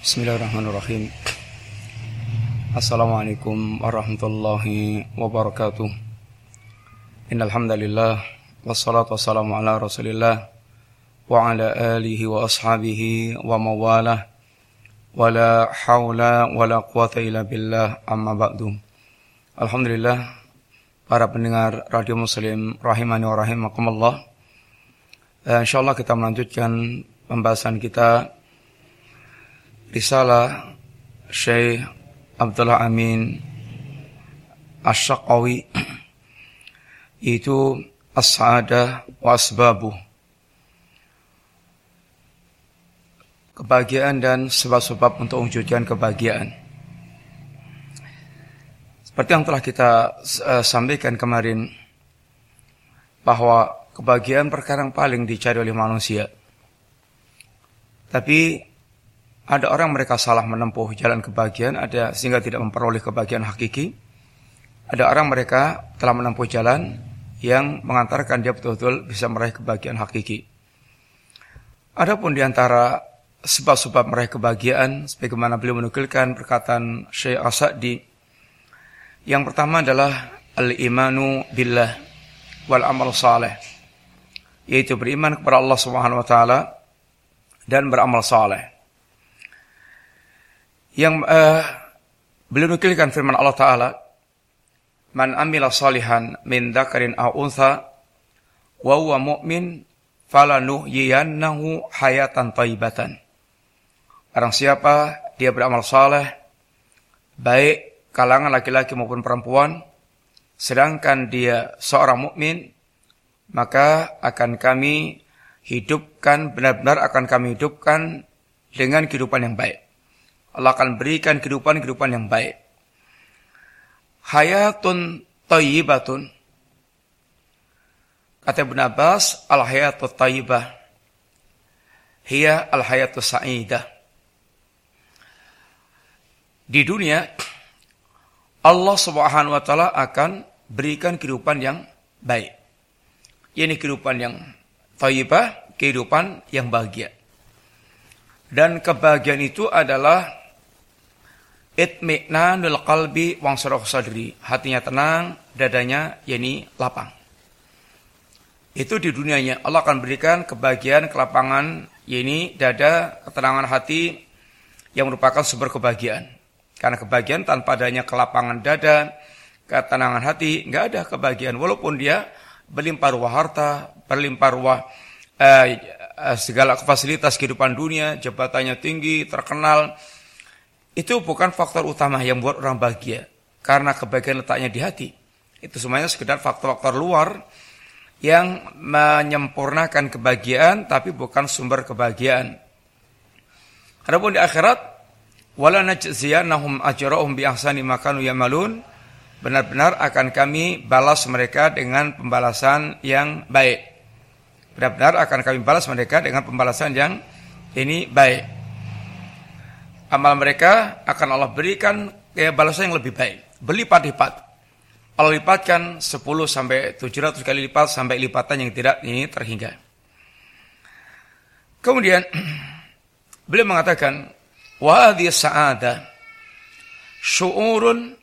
Bismillahirrahmanirrahim. Assalamualaikum warahmatullahi wabarakatuh. Innal hamdalillah wassalatu wassalamu ala Rasulillah wa ala alihi wa ashabihi wa mawalah. Wala haula wala quwata illa billah amma ba'du. Alhamdulillah para pendengar Radio Muslim rahimani wa rahimakumullah. Eh, insyaallah kita melanjutkan pembahasan kita risalah Syekh Abdullah Amin Asyaqawi itu As-Sa'adah wa kebahagiaan dan sebab-sebab untuk mewujudkan kebahagiaan. Seperti yang telah kita uh, sampaikan kemarin bahwa kebahagiaan perkara yang paling dicari oleh manusia. Tapi ada orang mereka salah menempuh jalan kebahagiaan, ada sehingga tidak memperoleh kebahagiaan hakiki. Ada orang mereka telah menempuh jalan yang mengantarkan dia betul-betul bisa meraih kebahagiaan hakiki. Adapun di antara sebab-sebab meraih kebahagiaan, sebagaimana beliau menukilkan perkataan Syekh Asadi, yang pertama adalah al-imanu billah wal amal saleh, yaitu beriman kepada Allah Subhanahu wa taala dan beramal saleh yang uh, beliau nukilkan firman Allah Ta'ala Man amila salihan min dakarin au untha wa huwa mu'min falanuhyiyannahu hayatan taibatan. Barang siapa dia beramal saleh baik kalangan laki-laki maupun perempuan sedangkan dia seorang mukmin maka akan kami hidupkan benar-benar akan kami hidupkan dengan kehidupan yang baik. Allah akan berikan kehidupan-kehidupan yang baik. Hayatun tayyibatun. Kata Ibn Abbas, al-hayatu tayyibah. Hiya al-hayatu sa'idah. Di dunia, Allah subhanahu wa ta'ala akan berikan kehidupan yang baik. Ini kehidupan yang tayyibah, kehidupan yang bahagia. Dan kebahagiaan itu adalah Itmi'nanul qalbi wang sadri. Hatinya tenang, dadanya yakni lapang. Itu di dunianya. Allah akan berikan kebahagiaan, kelapangan, yakni dada, ketenangan hati yang merupakan sumber kebahagiaan. Karena kebahagiaan tanpa adanya kelapangan dada, ketenangan hati, nggak ada kebahagiaan. Walaupun dia berlimpah ruah harta, berlimpah ruah eh, eh, segala fasilitas kehidupan dunia, jabatannya tinggi, terkenal, itu bukan faktor utama yang membuat orang bahagia. Karena kebahagiaan letaknya di hati. Itu semuanya sekedar faktor-faktor luar yang menyempurnakan kebahagiaan tapi bukan sumber kebahagiaan. Adapun di akhirat wala najziyannahum ajrahum bi kanu yamalun benar-benar akan kami balas mereka dengan pembalasan yang baik. Benar-benar akan kami balas mereka dengan pembalasan yang ini baik amal mereka akan Allah berikan kayak balasan yang lebih baik. Berlipat-lipat. Allah lipatkan 10 sampai 700 kali lipat sampai lipatan yang tidak ini terhingga. Kemudian beliau mengatakan, "Wa hadhihi sa'ada syu'urun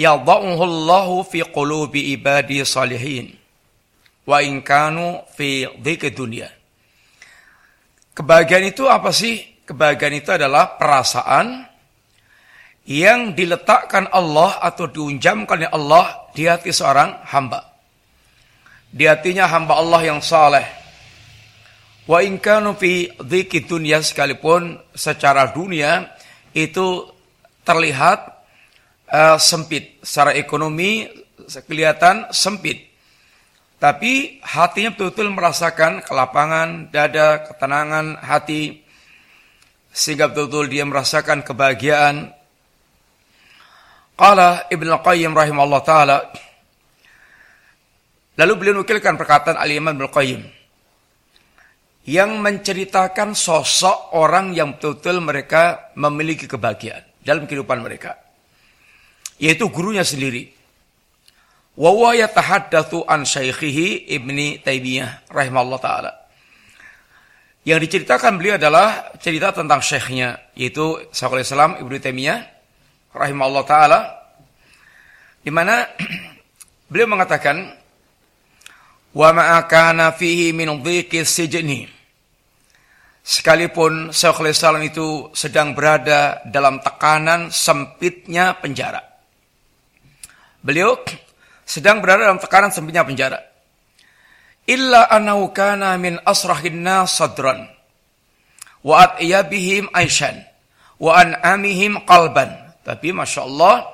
yadha'uhu Allahu fi qulubi ibadi salihin wa in kanu fi dhikri dunya." Kebahagiaan itu apa sih? Kebahagiaan itu adalah perasaan yang diletakkan Allah atau diunjamkan oleh Allah di hati seorang hamba. Di hatinya hamba Allah yang saleh. Wa in kanu fi dhiki dunia sekalipun secara dunia itu terlihat uh, sempit. Secara ekonomi kelihatan sempit. Tapi hatinya betul-betul merasakan kelapangan dada, ketenangan hati, sehingga betul-betul dia merasakan kebahagiaan. Qala Al-Qayyim rahimahullah taala Lalu beliau nukilkan perkataan Al-Imam Ibn Qayyim yang menceritakan sosok orang yang betul-betul mereka memiliki kebahagiaan dalam kehidupan mereka. Yaitu gurunya sendiri. Wa huwa yatahaddatsu an syaikhihi Ibni Taimiyah rahimahullah taala Yang diceritakan beliau adalah cerita tentang syekhnya, yaitu Syekhul Islam Ibnu Taimiyah rahimahullah taala di mana beliau mengatakan wa ma'akana fihi min sijni. Sekalipun Syekhul Islam itu sedang berada dalam tekanan sempitnya penjara. Beliau sedang berada dalam tekanan sempitnya penjara illa annahu kana min asrahin nas sadran. Wa atiyabihim aishan. Wa an'amihim qalban. Tapi masya Allah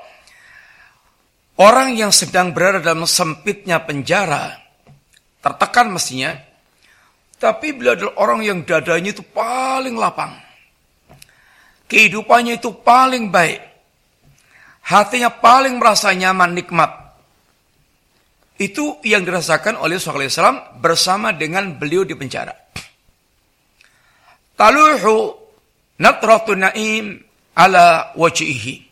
orang yang sedang berada dalam sempitnya penjara tertekan mestinya tapi beliau adalah orang yang dadanya itu paling lapang. Kehidupannya itu paling baik. Hatinya paling merasa nyaman nikmat itu yang dirasakan oleh Rasulullah SAW bersama dengan beliau di penjara. Taluhu natratun na'im ala wajihi.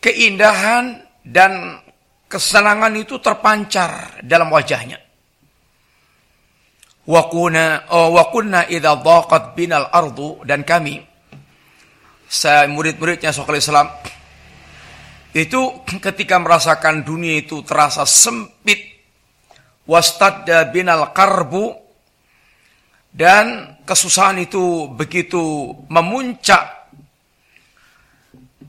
Keindahan dan kesenangan itu terpancar dalam wajahnya. Wakuna oh, wakunna idza dhaqat binal ardu dan kami saya murid-muridnya Rasulullah SAW itu ketika merasakan dunia itu terasa sempit. Wastadda binal karbu. Dan kesusahan itu begitu memuncak.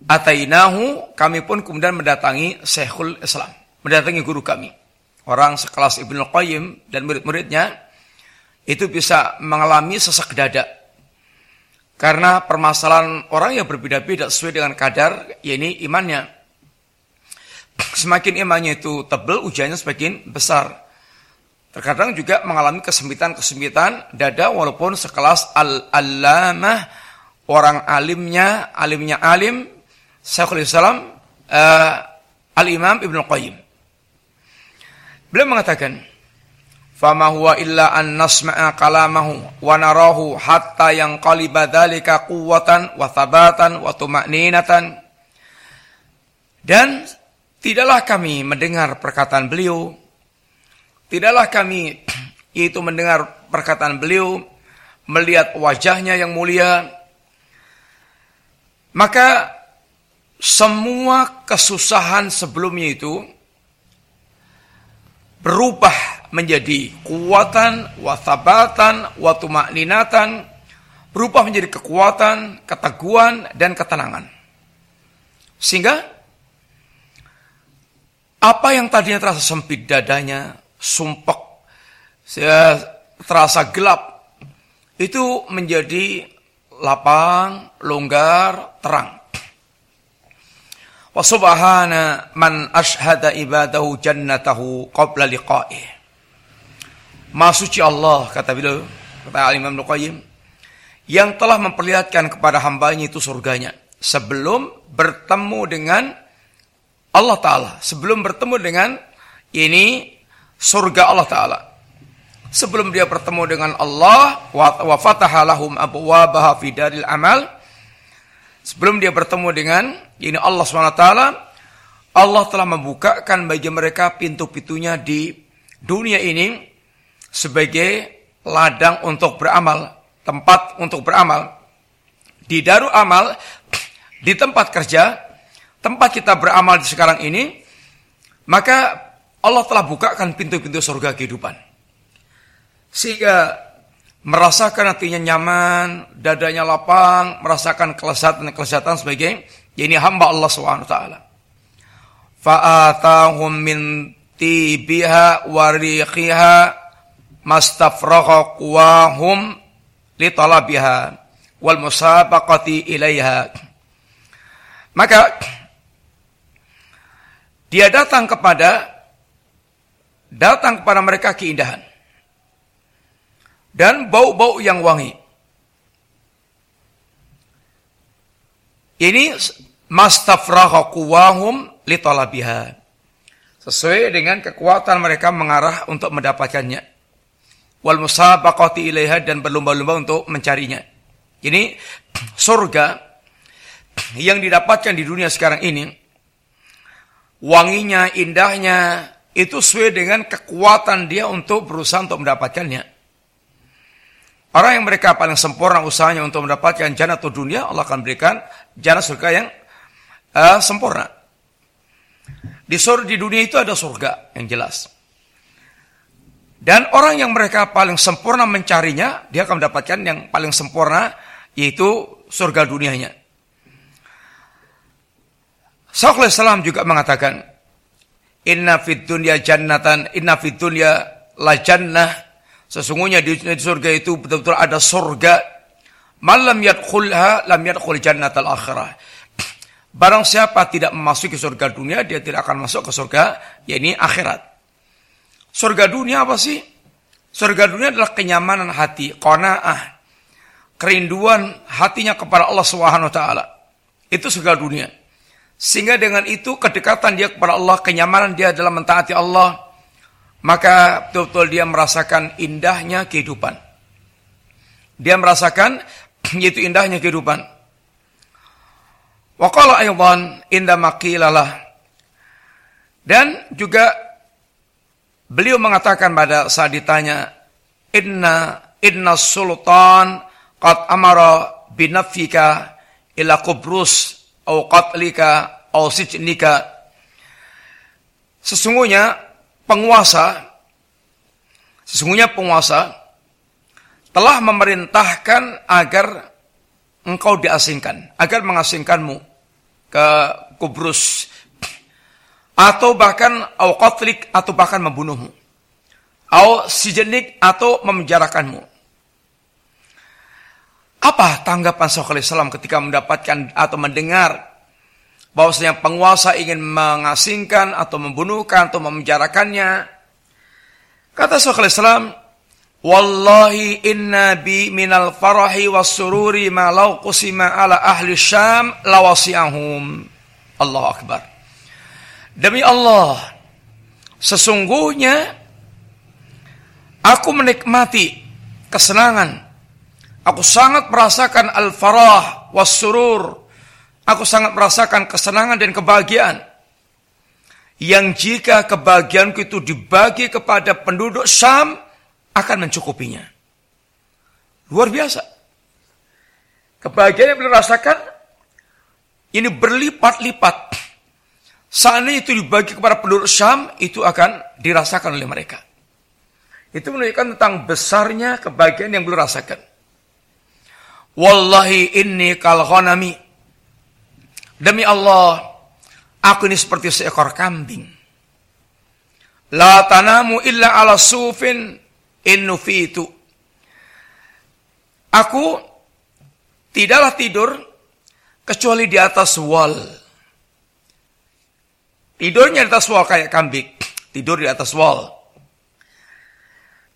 Atainahu kami pun kemudian mendatangi Syekhul Islam. Mendatangi guru kami. Orang sekelas Ibnu Qayyim dan murid-muridnya. Itu bisa mengalami sesak dada. Karena permasalahan orang yang berbeda-beda sesuai dengan kadar yakni imannya Semakin imannya itu tebal, ujiannya semakin besar. Terkadang juga mengalami kesempitan-kesempitan dada walaupun sekelas al-allamah orang alimnya, alimnya alim, Syekhul Islam uh, Al-Imam Ibnu Qayyim. Beliau mengatakan, "Fama huwa illa an nasma'a kalamahu wa narahu hatta yang qaliba dzalika quwwatan wa thabatan wa tuma'ninatan." Dan Tidaklah kami mendengar perkataan beliau, tidaklah kami yaitu mendengar perkataan beliau, melihat wajahnya yang mulia, maka semua kesusahan sebelumnya itu berubah menjadi kuatan, wathabatan, watumakninatan, berubah menjadi kekuatan, keteguhan, dan ketenangan. Sehingga apa yang tadinya terasa sempit dadanya, sumpek, terasa gelap, itu menjadi lapang, longgar, terang. Wa subhana man ashhada ibadahu jannatahu qabla liqa'ih. Masuci Allah, kata beliau, kata Imam Nuqayyim, yang telah memperlihatkan kepada hambanya itu surganya. Sebelum bertemu dengan Allah Ta'ala. Sebelum bertemu dengan ini surga Allah Ta'ala. Sebelum dia bertemu dengan Allah, wa fataha lahum amal. Sebelum dia bertemu dengan ini Allah SWT, Allah telah membukakan bagi mereka pintu-pintunya di dunia ini sebagai ladang untuk beramal, tempat untuk beramal. Di daru amal, di tempat kerja, tempat kita beramal di sekarang ini, maka Allah telah bukakan pintu-pintu surga kehidupan. Sehingga merasakan hatinya nyaman, dadanya lapang, merasakan kelezatan-kelezatan sebagai ini hamba Allah SWT. Fa'atahum min tibiha wariqiha mastafraqa quwahum li talabiha wal musabaqati ilaiha. Maka dia datang kepada datang kepada mereka keindahan dan bau-bau yang wangi. Ini mastafraha quwahum litalabiha. Sesuai dengan kekuatan mereka mengarah untuk mendapatkannya. Wal musabaqati ilaiha dan berlomba-lomba untuk mencarinya. Ini surga yang didapatkan di dunia sekarang ini wanginya, indahnya, itu sesuai dengan kekuatan dia untuk berusaha untuk mendapatkannya. Orang yang mereka paling sempurna usahanya untuk mendapatkan jannah atau dunia, Allah akan berikan jannah surga yang uh, sempurna. Di surga di dunia itu ada surga yang jelas. Dan orang yang mereka paling sempurna mencarinya, dia akan mendapatkan yang paling sempurna, yaitu surga dunianya. Sallallahu Alaihi juga mengatakan, Inna fid dunya jannatan, inna fid dunya la jannah, Sesungguhnya di, surga itu betul-betul ada surga. Malam yadkhulha lam yadkhul jannatal akhirah. Barang siapa tidak memasuki surga dunia, dia tidak akan masuk ke surga, yakni akhirat. Surga dunia apa sih? Surga dunia adalah kenyamanan hati, qanaah, kerinduan hatinya kepada Allah Subhanahu wa taala. Itu surga dunia. Sehingga dengan itu kedekatan dia kepada Allah, kenyamanan dia dalam mentaati Allah, maka betul-betul dia merasakan indahnya kehidupan. Dia merasakan yaitu indahnya kehidupan. Wa qala aydan inda maqilalah. Dan juga beliau mengatakan pada saat ditanya inna inna sultan qad amara binafika ila kubrus au qatlika au sijnika sesungguhnya penguasa, sesungguhnya penguasa telah memerintahkan agar engkau diasingkan, agar mengasingkanmu ke Kubrus atau bahkan au qatlik atau bahkan membunuhmu. Au sijenik atau memenjarakanmu. Apa tanggapan Sallallahu Alaihi ketika mendapatkan atau mendengar bahwasanya penguasa ingin mengasingkan atau membunuhkan atau memenjarakannya. Kata Syekh Islam, Wallahi inna bi minal farahi was sururi ma law qusima ala ahli Syam lawasi'ahum. Allah Akbar. Demi Allah, sesungguhnya aku menikmati kesenangan. Aku sangat merasakan al-farah was surur Aku sangat merasakan kesenangan dan kebahagiaan. Yang jika kebahagiaanku itu dibagi kepada penduduk Syam, akan mencukupinya. Luar biasa. Kebahagiaan yang beliau rasakan, ini berlipat-lipat. Seandainya itu dibagi kepada penduduk Syam, itu akan dirasakan oleh mereka. Itu menunjukkan tentang besarnya kebahagiaan yang beliau rasakan. Wallahi inni kal ghanami Demi Allah, aku ini seperti seekor kambing. La tanamu illa ala sufin innufitu. Aku tidaklah tidur kecuali di atas wall. Tidurnya di atas wall kayak kambing. Tidur di atas wall.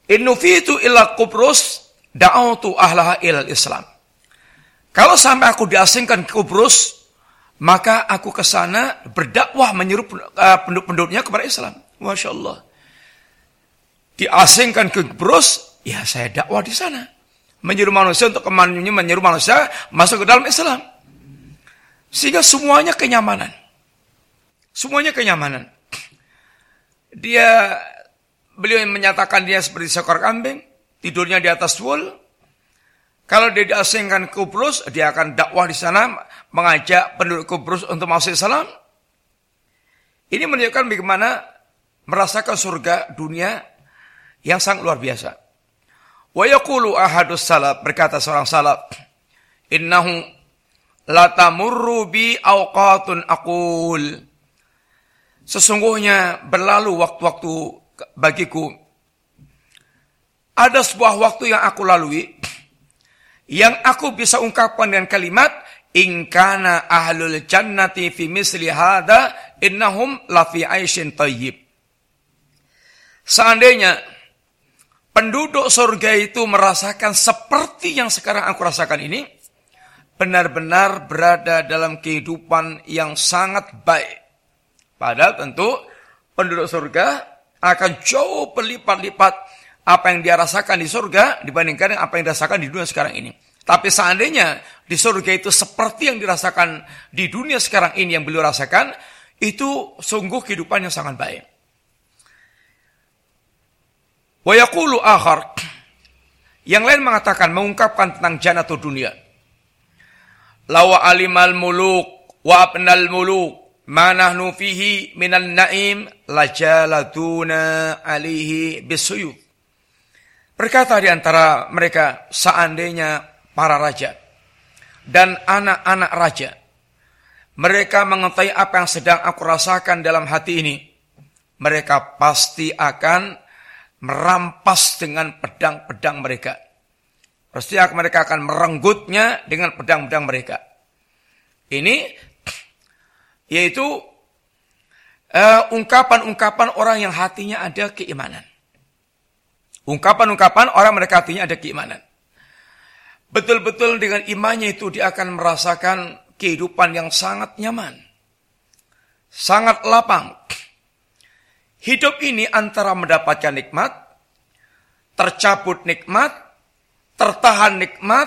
Innufitu illa kubrus da'autu ahlaha ilal Islam. Kalau sampai aku diasingkan ke Kubrus, maka aku ke sana berdakwah menyeru uh, penduduk-penduduknya kepada Islam. Masya Allah. Diasingkan ke Brus, ya saya dakwah di sana. Menyeru manusia untuk kemannya menyeru manusia masuk ke dalam Islam. Sehingga semuanya kenyamanan. Semuanya kenyamanan. Dia beliau yang menyatakan dia seperti seekor kambing, tidurnya di atas wool, kalau dia diasingkan ke Kubrus, dia akan dakwah di sana, mengajak penduduk Kubrus untuk masuk Islam. Ini menunjukkan bagaimana merasakan surga dunia yang sangat luar biasa. Wa yaqulu ahadus salaf, berkata seorang salaf, innahu latamurru bi awqatun aqul. Sesungguhnya berlalu waktu-waktu bagiku. Ada sebuah waktu yang aku lalui, yang aku bisa ungkapkan dengan kalimat ingkana ahlul jannati fi misli hada innahum lafi aishin tayyib. Seandainya penduduk surga itu merasakan seperti yang sekarang aku rasakan ini, benar-benar berada dalam kehidupan yang sangat baik. Padahal tentu penduduk surga akan jauh berlipat-lipat apa yang dia rasakan di surga dibandingkan dengan apa yang dirasakan di dunia sekarang ini. Tapi seandainya di surga itu seperti yang dirasakan di dunia sekarang ini yang beliau rasakan, itu sungguh kehidupan yang sangat baik. Wa yaqulu akhar Yang lain mengatakan mengungkapkan tentang jannatu dunia. Lawa alimal muluk wa abnal muluk ma nahnu fihi minan naim lajaladuna alihi bisuyuf. Berkata di antara mereka seandainya para raja dan anak-anak raja mereka mengetahui apa yang sedang aku rasakan dalam hati ini mereka pasti akan merampas dengan pedang-pedang mereka. Pasti mereka akan merenggutnya dengan pedang-pedang mereka. Ini yaitu uh, ungkapan-ungkapan orang yang hatinya ada keimanan. Ungkapan-ungkapan orang mereka hatinya ada keimanan. Betul-betul dengan imannya itu dia akan merasakan kehidupan yang sangat nyaman. Sangat lapang. Hidup ini antara mendapatkan nikmat, tercabut nikmat, tertahan nikmat,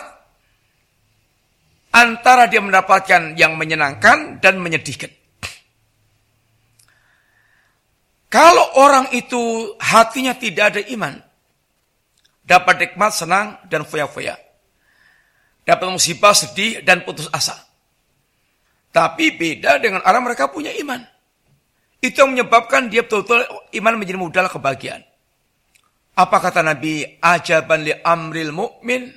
antara dia mendapatkan yang menyenangkan dan menyedihkan. Kalau orang itu hatinya tidak ada iman, dapat nikmat senang dan foya-foya. Dapat musibah sedih dan putus asa. Tapi beda dengan orang mereka punya iman. Itu yang menyebabkan dia betul-betul iman menjadi modal kebahagiaan. Apa kata Nabi? Ajaban li amril mu'min.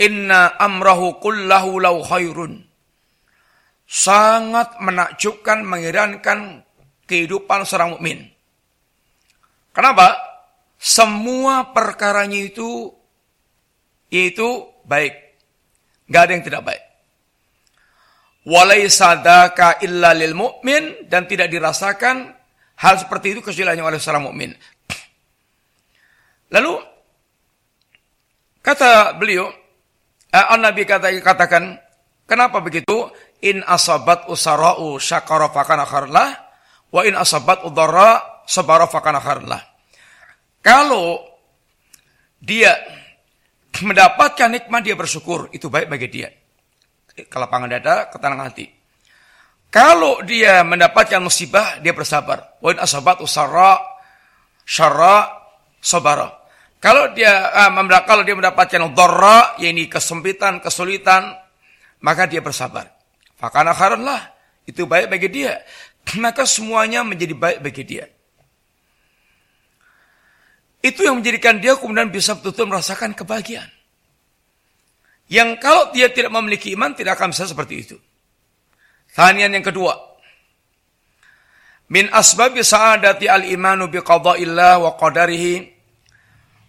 Inna amrahu kullahu lau khairun. Sangat menakjubkan, mengirankan kehidupan seorang mukmin. Kenapa? Semua perkaranya itu itu baik. Gak ada yang tidak baik sadaka illa lil mu'min dan tidak dirasakan hal seperti itu kecuali hanya oleh seorang mukmin. Lalu kata beliau, eh, Nabi kata, katakan, kenapa begitu? In asabat usara'u syakara fakana kharlah, wa in asabat udara sabara fakana kharlah. Kalau dia mendapatkan nikmat dia bersyukur, itu baik bagi dia kelapangan dada, ketenangan hati. Kalau dia mendapatkan musibah, dia bersabar. Wa asabat usara syara sabara. Kalau dia uh, kalau dia mendapatkan dharra, yakni kesempitan, kesulitan, maka dia bersabar. Fakana kharan lah. Itu baik bagi dia. Maka semuanya menjadi baik bagi dia. Itu yang menjadikan dia kemudian bisa betul-betul merasakan kebahagiaan. Yang kalau dia tidak memiliki iman tidak akan bisa seperti itu. Tanian yang kedua. Min asbabi sa'adati al-imanu bi qada'illah wa qadarihi.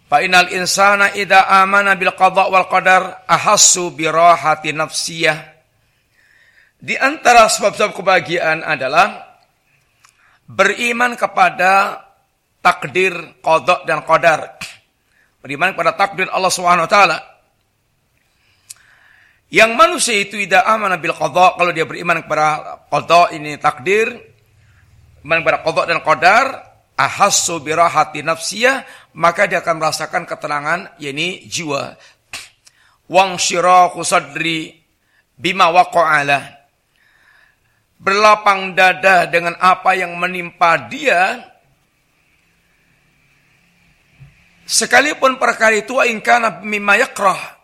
Fa inal insana idha amana bil qada' wal qadar ahassu bi rahati nafsiyah. Di antara sebab-sebab kebahagiaan adalah beriman kepada takdir qada' dan qadar. Beriman kepada takdir Allah Subhanahu taala yang manusia itu tidak aman bil qadha kalau dia beriman kepada qadha ini takdir, beriman kepada qadha dan qadar, ahassu birahati nafsiyah, maka dia akan merasakan ketenangan yakni jiwa. Wang syirahu sadri bima waqa'ala. Berlapang dada dengan apa yang menimpa dia, sekalipun perkara itu ingkana mimma yakrah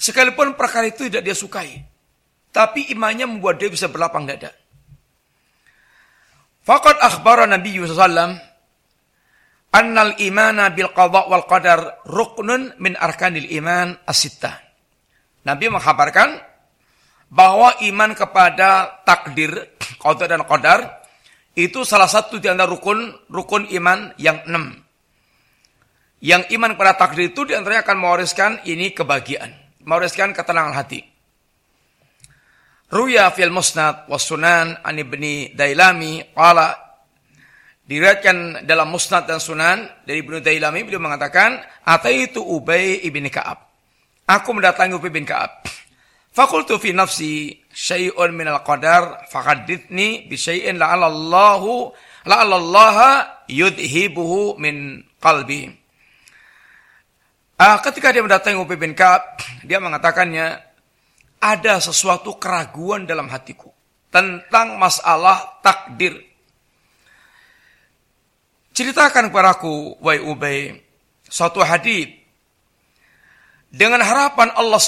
Sekalipun perkara itu tidak dia sukai. Tapi imannya membuat dia bisa berlapang dada. Fakat akhbara Nabi SAW annal imana bil qadha wal qadar ruknun min arkanil iman asittah. Nabi menghabarkan bahwa iman kepada takdir, qadar dan qadar itu salah satu di antara rukun rukun iman yang enam. Yang iman kepada takdir itu di antaranya akan mewariskan ini kebahagiaan mewariskan ketenangan hati. Ruya fil musnad was sunan an ibni Dailami qala diriwayatkan dalam musnad dan sunan dari Ibnu Dailami beliau mengatakan ataitu Ubay ibni Ka'ab. Aku mendatangi Ubay bin Ka'ab. Fakultu fi nafsi syai'un minal qadar faqaddithni bi syai'in la'allallahu la'allallaha yudhibuhu min qalbi. Uh, ketika dia mendatangi Ubay bin Ka'ab, dia mengatakannya, ada sesuatu keraguan dalam hatiku tentang masalah takdir. Ceritakan kepadaku, wahai Ubay, suatu hadis dengan harapan Allah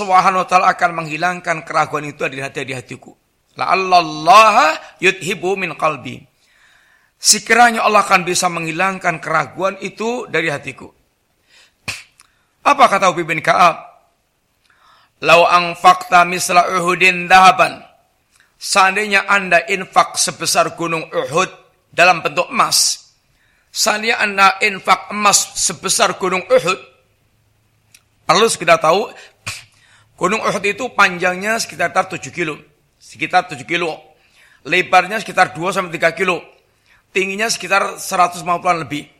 taala akan menghilangkan keraguan itu dari hati di hatiku. Allah yudhibu min qalbi. Sekiranya Allah akan bisa menghilangkan keraguan itu dari hatiku. Apa kata Ubay bin Ka'ab? Lau fakta misla Uhudin dahaban. Seandainya Anda infak sebesar gunung Uhud dalam bentuk emas. Seandainya Anda infak emas sebesar gunung Uhud. Perlu kita tahu, gunung Uhud itu panjangnya sekitar 7 kilo. Sekitar 7 kilo. Lebarnya sekitar 2 sampai 3 kilo. Tingginya sekitar 150 lebih.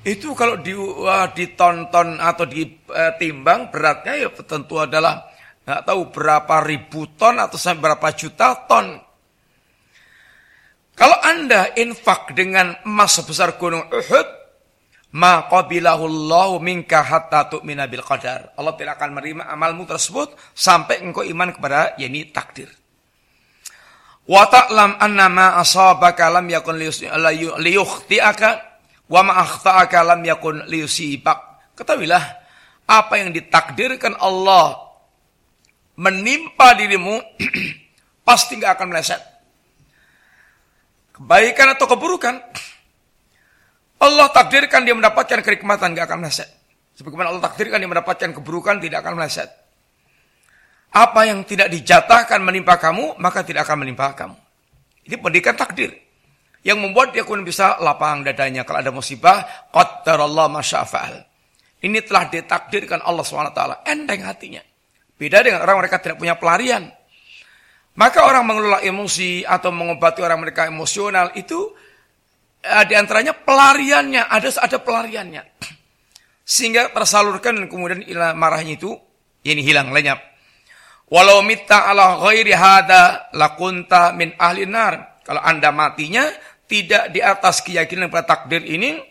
Itu kalau di, uh, ditonton atau ditimbang beratnya ya tentu adalah nggak tahu berapa ribu ton atau sampai berapa juta ton. Kalau Anda infak dengan emas sebesar gunung Uhud, maka bilahullahu minka hatta tu'mina bil qadar. Allah tidak akan menerima amalmu tersebut sampai engkau iman kepada yakni takdir. Wa ta'lam anna ma asabaka lam yakun liyukhti'aka Wa ma'akhta'aka lam yakun liyusibak. Ketahuilah, apa yang ditakdirkan Allah menimpa dirimu, pasti nggak akan meleset. Kebaikan atau keburukan, Allah takdirkan dia mendapatkan kenikmatan, nggak akan meleset. Sebagaimana Allah takdirkan dia mendapatkan keburukan, tidak akan meleset. Apa yang tidak dijatahkan menimpa kamu, maka tidak akan menimpa kamu. Ini pendidikan takdir yang membuat dia pun bisa lapang dadanya kalau ada musibah qaddarallah masyafa'al ini telah ditakdirkan Allah SWT enteng hatinya. Beda dengan orang mereka tidak punya pelarian. Maka orang mengelola emosi atau mengobati orang mereka emosional itu eh, di antaranya pelariannya. Ada ada pelariannya. Sehingga tersalurkan dan kemudian marahnya itu ini hilang lenyap. Walau mitta ala ghairi hada lakunta min ahli nar. Kalau anda matinya tidak di atas keyakinan pada takdir ini,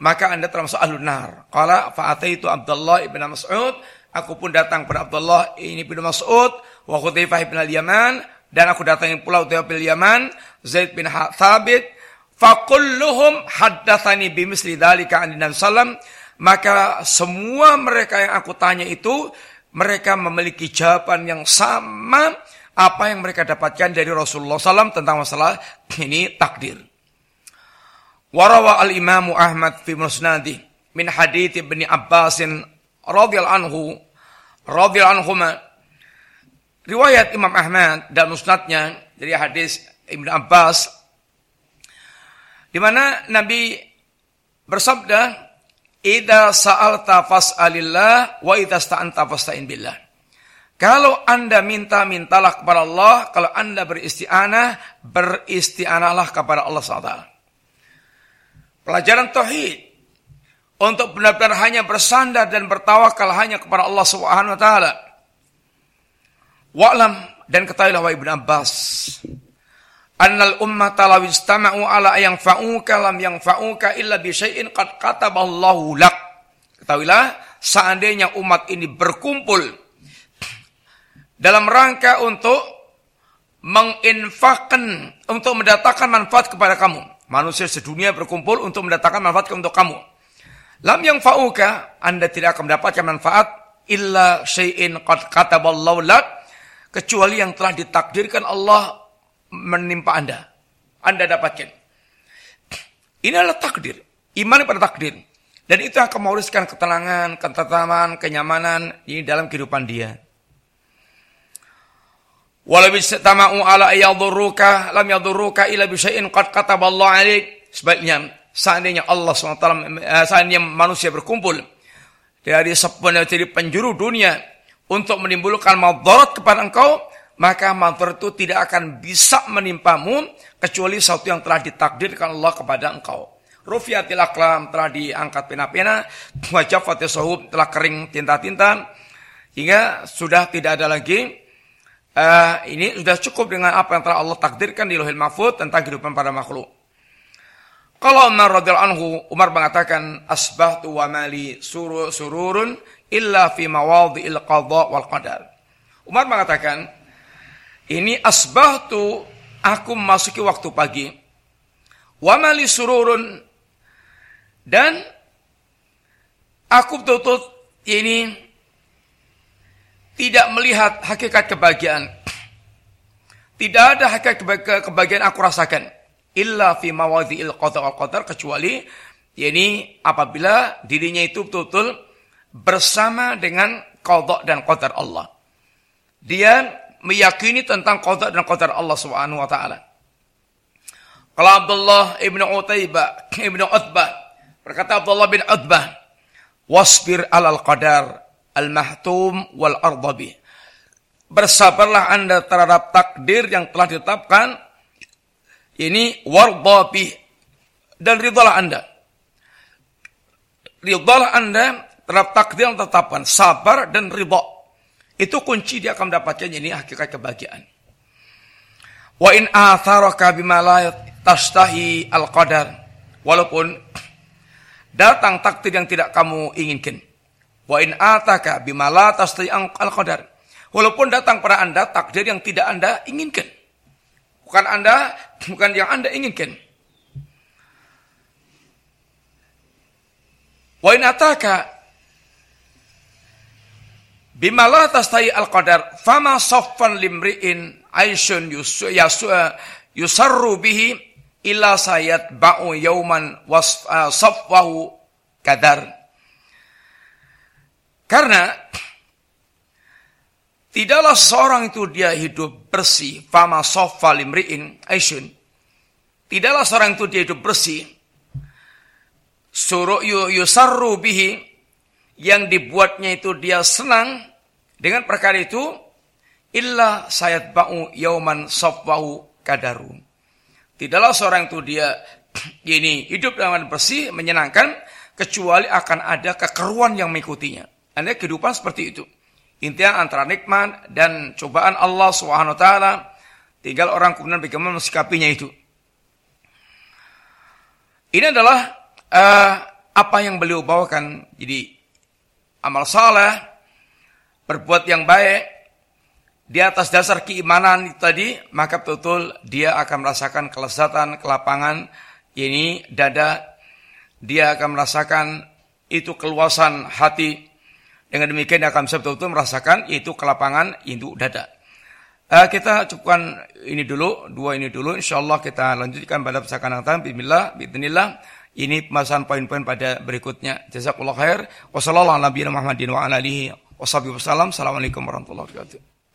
maka Anda termasuk ahlun nar. Qala itu Abdullah ibn Mas'ud, aku pun datang pada Abdullah ini bin Mas'ud, wa Hudzaifah ibn al-Yaman, dan aku datang pulau Hudzaifah bin Yaman, Zaid bin Thabit, fakulluhum haddatsani bimisli dzalika an Nabi sallam, maka semua mereka yang aku tanya itu mereka memiliki jawaban yang sama apa yang mereka dapatkan dari Rasulullah SAW tentang masalah ini takdir. Warawa al-Imamu Ahmad fi musnadi min hadith Ibn Abbas radhiyallahu anhu radhiyallahu anhuma riwayat Imam Ahmad dan musnadnya dari hadis Ibn Abbas di mana Nabi bersabda Ida sa'alta fas'alillah wa idza sta'anta fasta'in billah. Kalau Anda minta, mintalah kepada Allah. Kalau Anda beristianah, beristianahlah kepada Allah SWT. Pelajaran tauhid untuk benar-benar hanya bersandar dan bertawakal hanya kepada Allah Subhanahu wa taala. Wa'lam dan ketahuilah wa Ibnu Abbas annal ummata law istama'u ala yang fa'uka lam yang fa'uka illa bi syai'in qad kataballahu lak. Ketahuilah seandainya umat ini berkumpul dalam rangka untuk menginfakkan untuk mendatangkan manfaat kepada kamu Manusia sedunia berkumpul untuk mendatangkan manfaat untuk kamu. Lam yang fa'uka, Anda tidak akan mendapatkan manfaat illa syai'in qad kataballahu lak kecuali yang telah ditakdirkan Allah menimpa Anda. Anda dapatkan. Ini adalah takdir. Iman pada takdir. Dan itu akan mewariskan ketenangan, ketentraman, kenyamanan ini dalam kehidupan dia. Walau tamau ala yadurruka lam yadurruka illa bi syai'in qad kataballahu alaik. Sebaliknya seandainya Allah SWT eh, seandainya manusia berkumpul dari sepenuhnya penjuru dunia untuk menimbulkan madarat kepada engkau, maka madarat itu tidak akan bisa menimpamu kecuali sesuatu yang telah ditakdirkan Allah kepada engkau. Rufiatil aklam telah diangkat pena-pena, wajah fatih telah kering tinta-tinta, hingga sudah tidak ada lagi uh, ini sudah cukup dengan apa yang telah Allah takdirkan di Lauhil Mahfud tentang kehidupan para makhluk. Kalau Umar radhiyallahu anhu, Umar mengatakan asbahtu wa mali suru, sururun illa fi mawadhi'il qadha wal qadar. Umar mengatakan, ini asbahtu aku memasuki waktu pagi. Wa mali sururun dan aku betul-betul ini tidak melihat hakikat kebahagiaan. Tidak ada hakikat kebahagiaan aku rasakan. Illa fi mawadhi'il qadar qadar kecuali yakni apabila dirinya itu betul-betul bersama dengan qada dan qadar Allah. Dia meyakini tentang qada dan qadar Allah Subhanahu wa taala. Kalau Abdullah ibn Utaibah ibn Utbah berkata Abdullah bin Utbah wasbir alal qadar al-mahtum wal ardabi. Bersabarlah Anda terhadap takdir yang telah ditetapkan. Ini wardabi. Dan ridalah Anda. Ridalah Anda terhadap takdir yang ditetapkan. Sabar dan ridha. Itu kunci dia akan mendapatkan ini hakikat kebahagiaan. Wa in atharaka bima la tastahi al-qadar. Walaupun datang takdir yang tidak kamu inginkan Wa in ataka bima la al qadar. Walaupun datang pada Anda takdir yang tidak Anda inginkan. Bukan Anda, bukan yang Anda inginkan. Wa in ataka bima la al qadar fama saffan limri'in aisyun yusarru bihi illa sayat ba'u yauman wasfahu kadar karena tidaklah seorang itu dia hidup bersih, fama sofa limri'in aisyun. Tidaklah seorang itu dia hidup bersih. Suruh yusarru bihi yang dibuatnya itu dia senang dengan perkara itu illa sayat ba'u yauman sofwahu kadaru. Tidaklah seorang itu dia ini hidup dengan bersih, menyenangkan, kecuali akan ada kekeruan yang mengikutinya. Anda kehidupan seperti itu. Intinya antara nikmat dan cobaan Allah Subhanahu taala tinggal orang kemudian bagaimana mensikapinya itu. Ini adalah uh, apa yang beliau bawakan. Jadi amal saleh, berbuat yang baik di atas dasar keimanan itu tadi, maka betul dia akan merasakan kelezatan, kelapangan ini dada, dia akan merasakan itu keluasan hati, dengan demikian akan bisa betul-betul merasakan yaitu kelapangan induk dada. Uh, kita cukupkan ini dulu, dua ini dulu. Insya Allah kita lanjutkan pada pesakan datang. Bismillah, bismillah. Ini pembahasan poin-poin pada berikutnya. Jazakallah khair. Wassalamualaikum warahmatullahi wabarakatuh.